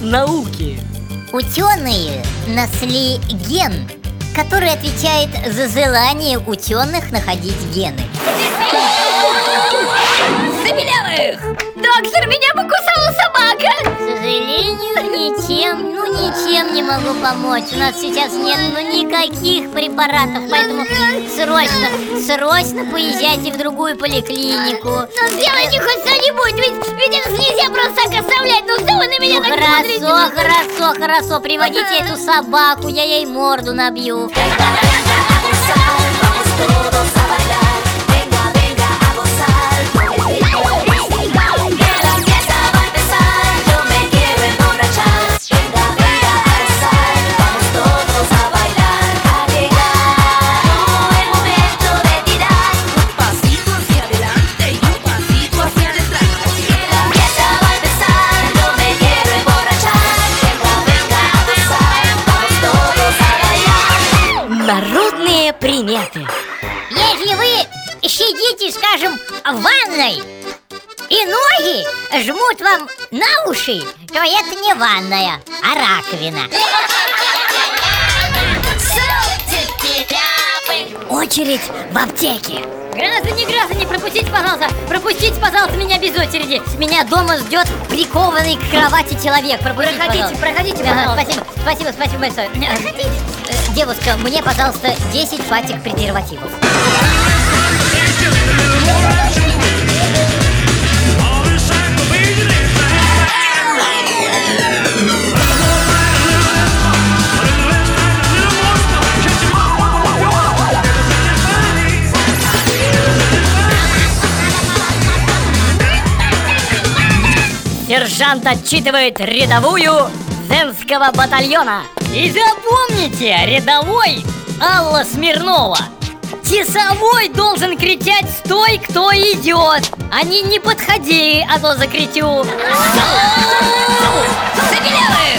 науки Ученые нашли ген, который отвечает за желание ученых находить гены. Забелявых! Доктор, меня покусала собака! К сожалению, ничем, ну ничем не могу помочь. У нас сейчас нет ну никаких препаратов, поэтому срочно, срочно поезжайте в другую поликлинику. Ну сделайте хоть что-нибудь, меня Ну так хорошо, смотрите? хорошо, хорошо, приводите эту собаку, я ей морду набью. Народные приметы Если вы сидите, скажем, в ванной и ноги жмут вам на уши, то это не ванная, а раковина. Очередь в аптеке Граждане, граждане, пропустите, пожалуйста, пропустите, пожалуйста, меня без очереди. Меня дома ждет прикованный к кровати человек. Пропустите, Проходите, пожалуйста. проходите, пожалуйста. спасибо, спасибо, спасибо большое. Э, Девушка, мне, пожалуйста, 10 пачек презервативов. Сержант отчитывает рядовую Зенского батальона И запомните, рядовой Алла Смирнова Часовой должен кричать «Стой, кто идет!» А не «Не подходи, а то закричу!» Забелявых!